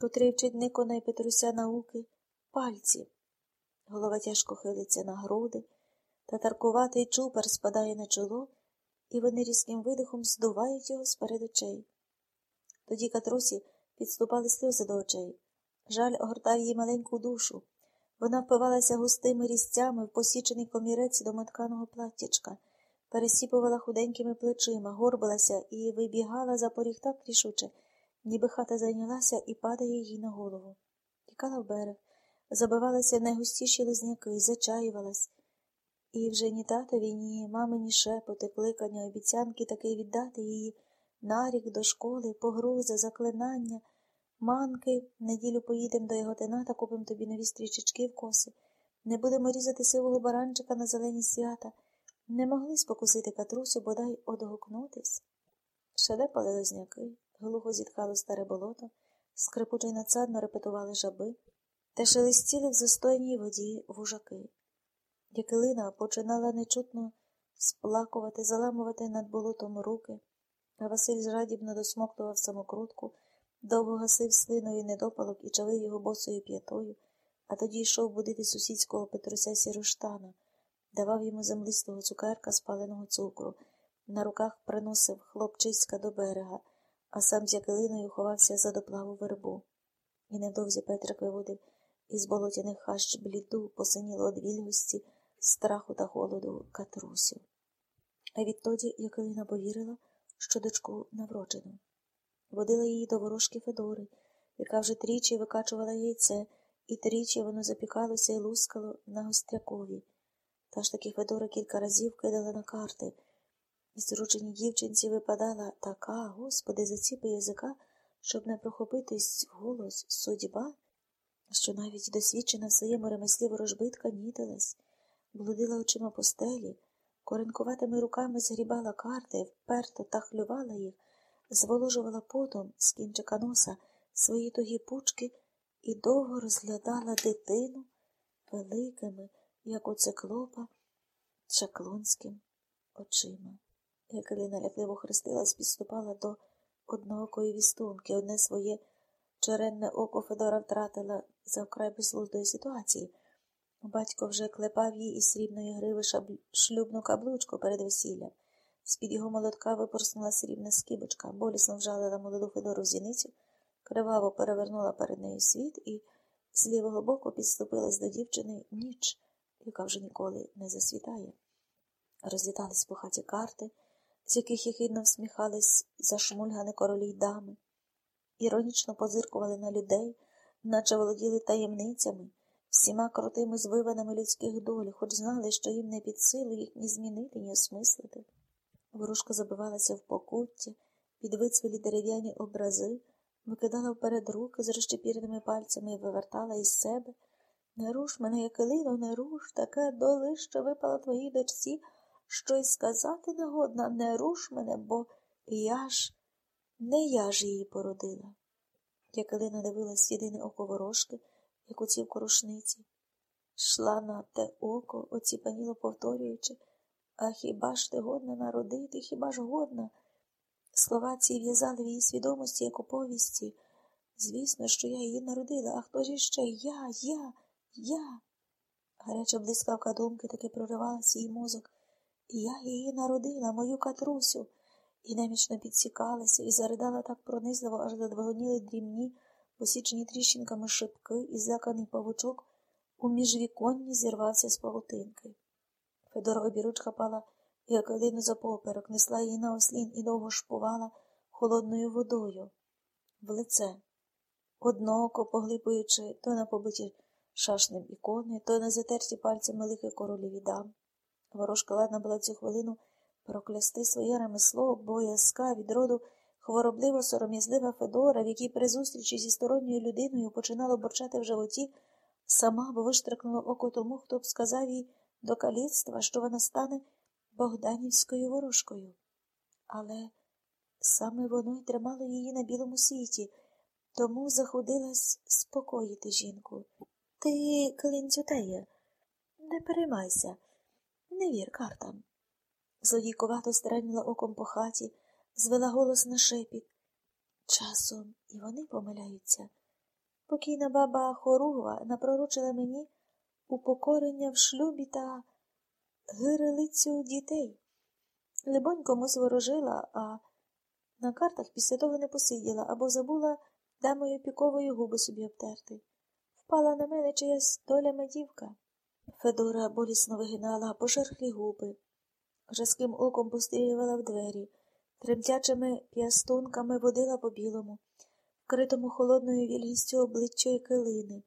котрий вчить Никона і Петруся науки, пальці. Голова тяжко хилиться на груди, та таркуватий чупер спадає на чоло, і вони різким видихом здувають його з-перед очей. Тоді катрусі підступали сльози до очей. Жаль огортав її маленьку душу. Вона впивалася густими різцями в посічений комірець домотканого платтячка, пересіпувала худенькими плечима, горбилася і вибігала за поріг так рішуче, ніби хата зайнялася і падає їй на голову. Тікала в берег, забивалася найгустіші лозняки, зачаювалась. І вже ні татові, ні мамині шепоти, кликання, обіцянки таки віддати її, нарік до школи, погрози, заклинання. Манки, неділю поїдем до його тената, купим тобі нові стрічечки в коси. Не будемо різати сивого баранчика на зелені свята. Не могли спокусити катрусю, бодай одгукнутись. Шеде палили зняки, глухо зітхало старе болото, скрипуче й надсадно репетували жаби, та шелестіли в застойній воді вужаки. Якилина починала нечутно сплакувати, заламувати над болотом руки, а Василь жадібно досмоктував самокрутку. Довго гасив слиною недопалок і чавив його босою п'ятою, а тоді йшов будити сусідського Петруся Сіроштана, давав йому землистого цукерка спаленого цукру, на руках приносив хлопчиська до берега, а сам з якилиною ховався за доплаву вербу. І невдовзі Петрик виводив із болотяних хащ бліду, посиніло од вільгості, страху та холоду катрусю. А відтоді Якилина повірила, що дочку навроджено водила її до ворожки Федори, яка вже тричі викачувала яйце, і тричі воно запікалося і лускало на гострякові. Та ж таки Федора кілька разів кидала на карти, і зрученій дівчинці випадала така, господи, заціпи язика, щоб не прохопитись в голос судьба, що навіть досвідчена в своєму ремеслі ворожбитка нітилась, блудила очима по стелі, коренкуватими руками згрібала карти, вперто та хлювала їх зволожувала потом з кінчика носа свої тугі пучки і довго розглядала дитину великими, як у циклопа, чаклонським очима. Якелина лякливо хрестилась, підступала до одноокої вістунки, одне своє черенне око Федора втратила за вкрай безглуздої ситуації. Батько вже клепав їй із срібної гриви шлюбну каблучку перед весіллям. З-під його молотка випорснула срібна скибочка, болісно вжалила молоду Федору зіницю, криваво перевернула перед нею світ і з лівого боку підступилась до дівчини ніч, яка вже ніколи не засвітає. Розлітались по хаті карти, з яких єхидно всміхались зашмульгани королі й дами, іронічно позиркували на людей, наче володіли таємницями, всіма крутими звиваними людських доль, хоч знали, що їм не під силу їх ні змінити, ні осмислити. Ворожка забивалася в покуття, під вицвілі дерев'яні образи, викидала вперед руки з розчепіреними пальцями і вивертала із себе. Не руш мене, якилино, не руш, таке доли, що випала твоїй дочці, що й сказати негодна, не руш мене, бо я ж, не я ж її породила. Якилина дивилась єдине око ворожки, як у цій рушниці. Шла на те око, оціпаніло повторюючи. А хіба ж ти годна народити, хіба ж годна? Слова ці в'язали в її свідомості, як у повісті. Звісно, що я її народила, а хто ж іще? Я, я, я. Гаряча блискавка думки таки проривалася її мозок. Я її народила, мою катрусю, і немічно підсікалася і заридала так пронизливо, аж задвигоніли дрібні, посічені тріщинками шипки і зляканий павучок у міжвіконні зірвався з павутинки. Федора обіруч хапала як калину за поперек, несла її на ослін і довго шпувала холодною водою в лице, одноко поглибуючи то на побиті шашним ікони, то на затерті пальцями лихи короліві дам. Ворожка ладна була цю хвилину проклясти своє ремесло, боязка від роду хворобливо сором'язлива Федора, в якій при зустрічі зі сторонньою людиною починало борчати в животі, сама бо виштрикнула око тому, хто б сказав їй до каліцтва, що вона стане Богданівською ворожкою. Але саме воно й тримало її на білому світі, тому заходилась спокоїти жінку. Ти, Клинцютеє, не переймайся, не вір картам. Злодійковато стрельнула оком по хаті, звела голос на шепіт. Часом і вони помиляються. Покійна баба Хоругва напророчила мені упокорення в шлюбі та гирилицю дітей. Либонь комусь ворожила, а на картах після того не посиділа або забула дамою піковою губи собі обтерти. Впала на мене чиясь доля медівка. Федора болісно вигинала пошерхлі губи, жаским оком пострілювала в двері, тремтячими п'ястунками водила по білому, вкритому холодною вільгістю обличчя і килини.